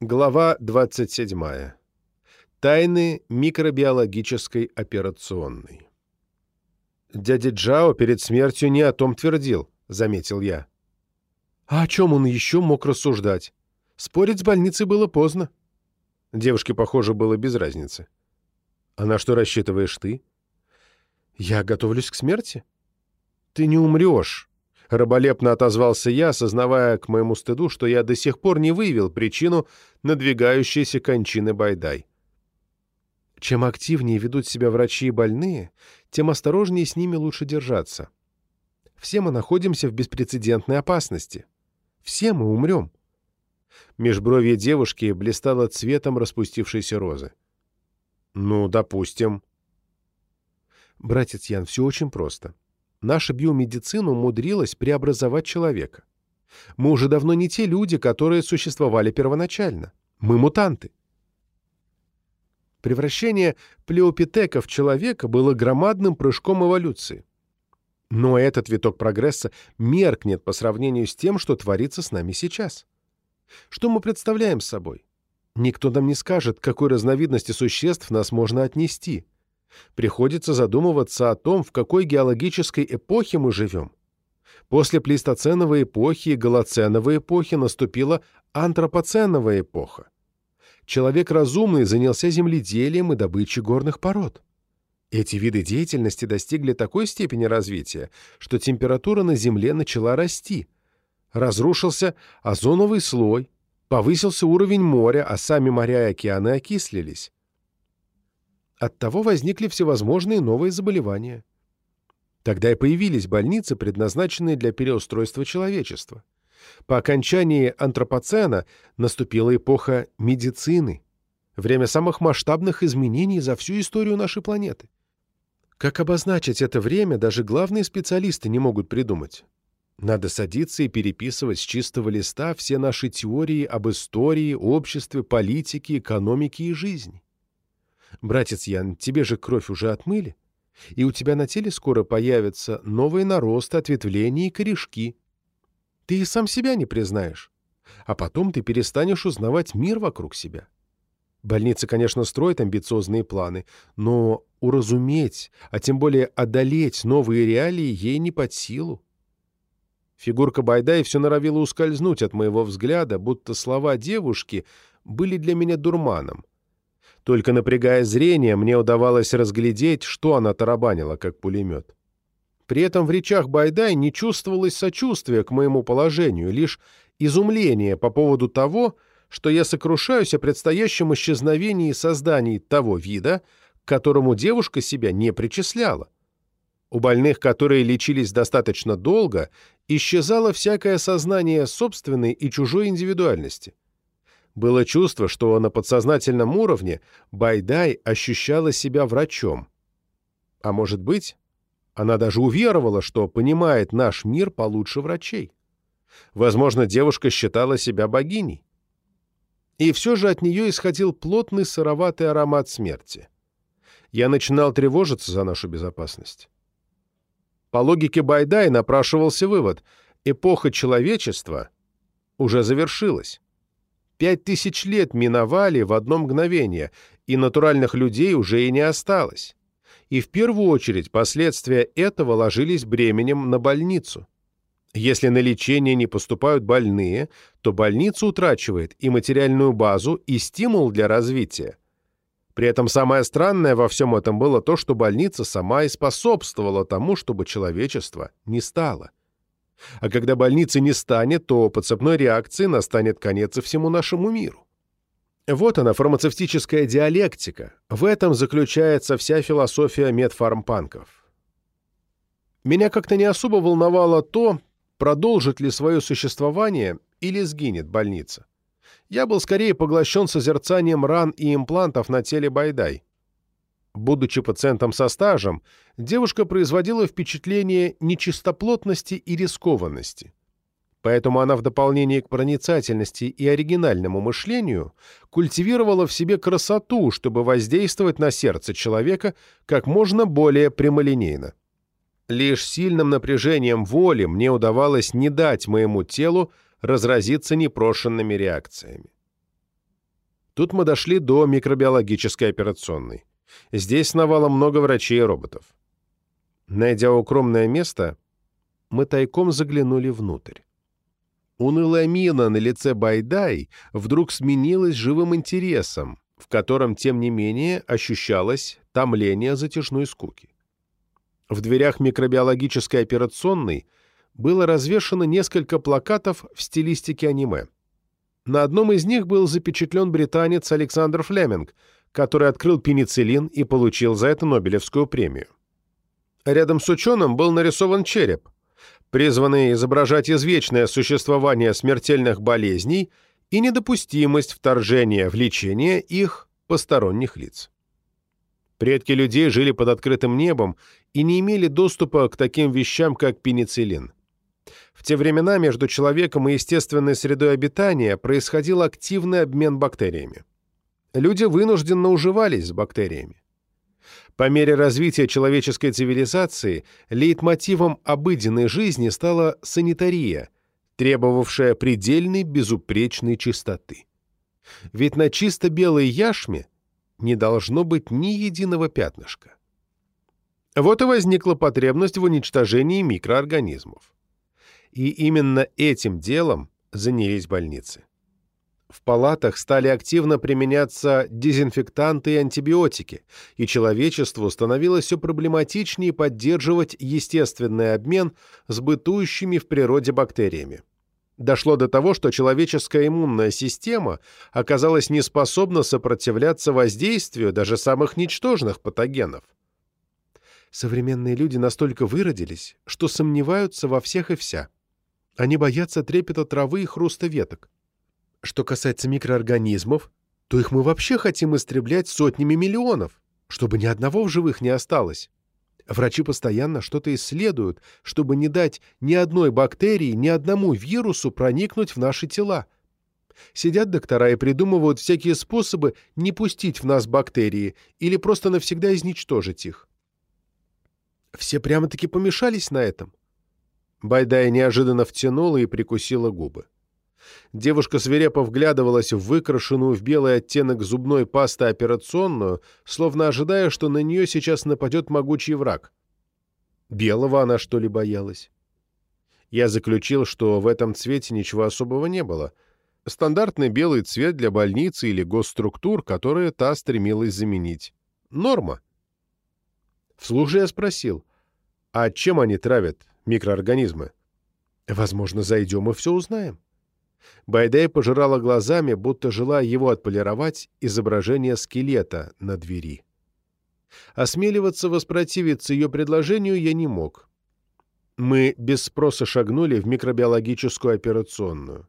Глава 27. Тайны микробиологической операционной. «Дядя Джао перед смертью не о том твердил», — заметил я. «А о чем он еще мог рассуждать? Спорить с больницей было поздно». Девушке, похоже, было без разницы. «А на что рассчитываешь ты?» «Я готовлюсь к смерти». «Ты не умрешь», — раболепно отозвался я, осознавая к моему стыду, что я до сих пор не выявил причину надвигающейся кончины Байдай. Чем активнее ведут себя врачи и больные, тем осторожнее с ними лучше держаться. Все мы находимся в беспрецедентной опасности. Все мы умрем. Межбровье девушки блистало цветом распустившейся розы. «Ну, допустим». «Братец Ян, все очень просто. Наша биомедицина умудрилась преобразовать человека. Мы уже давно не те люди, которые существовали первоначально. Мы мутанты. Превращение плеопитека в человека было громадным прыжком эволюции. Но этот виток прогресса меркнет по сравнению с тем, что творится с нами сейчас. Что мы представляем собой? Никто нам не скажет, к какой разновидности существ нас можно отнести. Приходится задумываться о том, в какой геологической эпохе мы живем. После плейстоценовой эпохи и голоценовой эпохи наступила антропоценовая эпоха человек разумный занялся земледелием и добычей горных пород. Эти виды деятельности достигли такой степени развития, что температура на Земле начала расти. Разрушился озоновый слой, повысился уровень моря, а сами моря и океаны окислились. Оттого возникли всевозможные новые заболевания. Тогда и появились больницы, предназначенные для переустройства человечества. По окончании антропоцена наступила эпоха медицины, время самых масштабных изменений за всю историю нашей планеты. Как обозначить это время, даже главные специалисты не могут придумать. Надо садиться и переписывать с чистого листа все наши теории об истории, обществе, политике, экономике и жизни. Братец Ян, тебе же кровь уже отмыли, и у тебя на теле скоро появятся новые наросты, ответвления и корешки. Ты и сам себя не признаешь. А потом ты перестанешь узнавать мир вокруг себя. Больница, конечно, строит амбициозные планы, но уразуметь, а тем более одолеть новые реалии ей не под силу. Фигурка Байдай все норовила ускользнуть от моего взгляда, будто слова девушки были для меня дурманом. Только напрягая зрение, мне удавалось разглядеть, что она тарабанила, как пулемет. При этом в речах Байдай не чувствовалось сочувствия к моему положению, лишь изумление по поводу того, что я сокрушаюсь о предстоящем исчезновении созданий того вида, к которому девушка себя не причисляла. У больных, которые лечились достаточно долго, исчезало всякое сознание собственной и чужой индивидуальности. Было чувство, что на подсознательном уровне Байдай ощущала себя врачом. А может быть, она даже уверовала, что понимает наш мир получше врачей. Возможно, девушка считала себя богиней. И все же от нее исходил плотный сыроватый аромат смерти. Я начинал тревожиться за нашу безопасность. По логике Байдай напрашивался вывод – эпоха человечества уже завершилась. Пять тысяч лет миновали в одно мгновение, и натуральных людей уже и не осталось и в первую очередь последствия этого ложились бременем на больницу. Если на лечение не поступают больные, то больница утрачивает и материальную базу, и стимул для развития. При этом самое странное во всем этом было то, что больница сама и способствовала тому, чтобы человечество не стало. А когда больницы не станет, то по цепной реакции настанет конец и всему нашему миру. Вот она, фармацевтическая диалектика. В этом заключается вся философия медфармпанков. Меня как-то не особо волновало то, продолжит ли свое существование или сгинет больница. Я был скорее поглощен созерцанием ран и имплантов на теле Байдай. Будучи пациентом со стажем, девушка производила впечатление нечистоплотности и рискованности. Поэтому она в дополнение к проницательности и оригинальному мышлению культивировала в себе красоту, чтобы воздействовать на сердце человека как можно более прямолинейно. Лишь сильным напряжением воли мне удавалось не дать моему телу разразиться непрошенными реакциями. Тут мы дошли до микробиологической операционной. Здесь сновало много врачей и роботов. Найдя укромное место, мы тайком заглянули внутрь. Унылая мина на лице Байдай вдруг сменилась живым интересом, в котором, тем не менее, ощущалось томление затяжной скуки. В дверях микробиологической операционной было развешано несколько плакатов в стилистике аниме. На одном из них был запечатлен британец Александр Флеминг, который открыл пенициллин и получил за это Нобелевскую премию. Рядом с ученым был нарисован череп, призванный изображать извечное существование смертельных болезней и недопустимость вторжения в лечение их посторонних лиц. Предки людей жили под открытым небом и не имели доступа к таким вещам, как пенициллин. В те времена между человеком и естественной средой обитания происходил активный обмен бактериями. Люди вынужденно уживались с бактериями. По мере развития человеческой цивилизации лейтмотивом обыденной жизни стала санитария, требовавшая предельной безупречной чистоты. Ведь на чисто белой яшме не должно быть ни единого пятнышка. Вот и возникла потребность в уничтожении микроорганизмов. И именно этим делом занялись больницы в палатах стали активно применяться дезинфектанты и антибиотики, и человечеству становилось все проблематичнее поддерживать естественный обмен с бытующими в природе бактериями. Дошло до того, что человеческая иммунная система оказалась неспособна сопротивляться воздействию даже самых ничтожных патогенов. Современные люди настолько выродились, что сомневаются во всех и вся. Они боятся трепета травы и хруста веток. Что касается микроорганизмов, то их мы вообще хотим истреблять сотнями миллионов, чтобы ни одного в живых не осталось. Врачи постоянно что-то исследуют, чтобы не дать ни одной бактерии, ни одному вирусу проникнуть в наши тела. Сидят доктора и придумывают всякие способы не пустить в нас бактерии или просто навсегда изничтожить их. Все прямо-таки помешались на этом. Байдая неожиданно втянула и прикусила губы. Девушка свирепо вглядывалась в выкрашенную в белый оттенок зубной пасты операционную, словно ожидая, что на нее сейчас нападет могучий враг. Белого она, что ли, боялась? Я заключил, что в этом цвете ничего особого не было. Стандартный белый цвет для больницы или госструктур, которые та стремилась заменить. Норма. Вслух же я спросил, а чем они травят микроорганизмы? Возможно, зайдем и все узнаем. Байдей пожирала глазами, будто желая его отполировать, изображение скелета на двери. Осмеливаться воспротивиться ее предложению я не мог. Мы без спроса шагнули в микробиологическую операционную.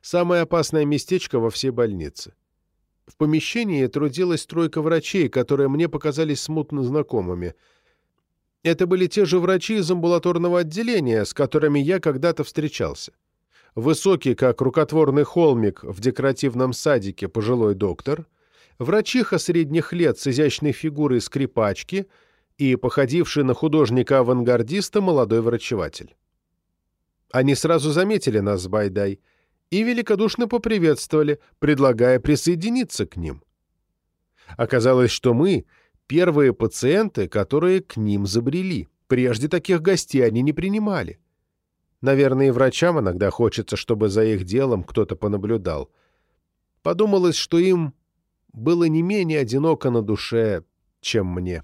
Самое опасное местечко во всей больнице. В помещении трудилась тройка врачей, которые мне показались смутно знакомыми. Это были те же врачи из амбулаторного отделения, с которыми я когда-то встречался высокий, как рукотворный холмик в декоративном садике пожилой доктор, врачиха средних лет с изящной фигурой скрипачки и походивший на художника-авангардиста молодой врачеватель. Они сразу заметили нас с Байдай и великодушно поприветствовали, предлагая присоединиться к ним. Оказалось, что мы — первые пациенты, которые к ним забрели. Прежде таких гостей они не принимали. Наверное, и врачам иногда хочется, чтобы за их делом кто-то понаблюдал. Подумалось, что им было не менее одиноко на душе, чем мне.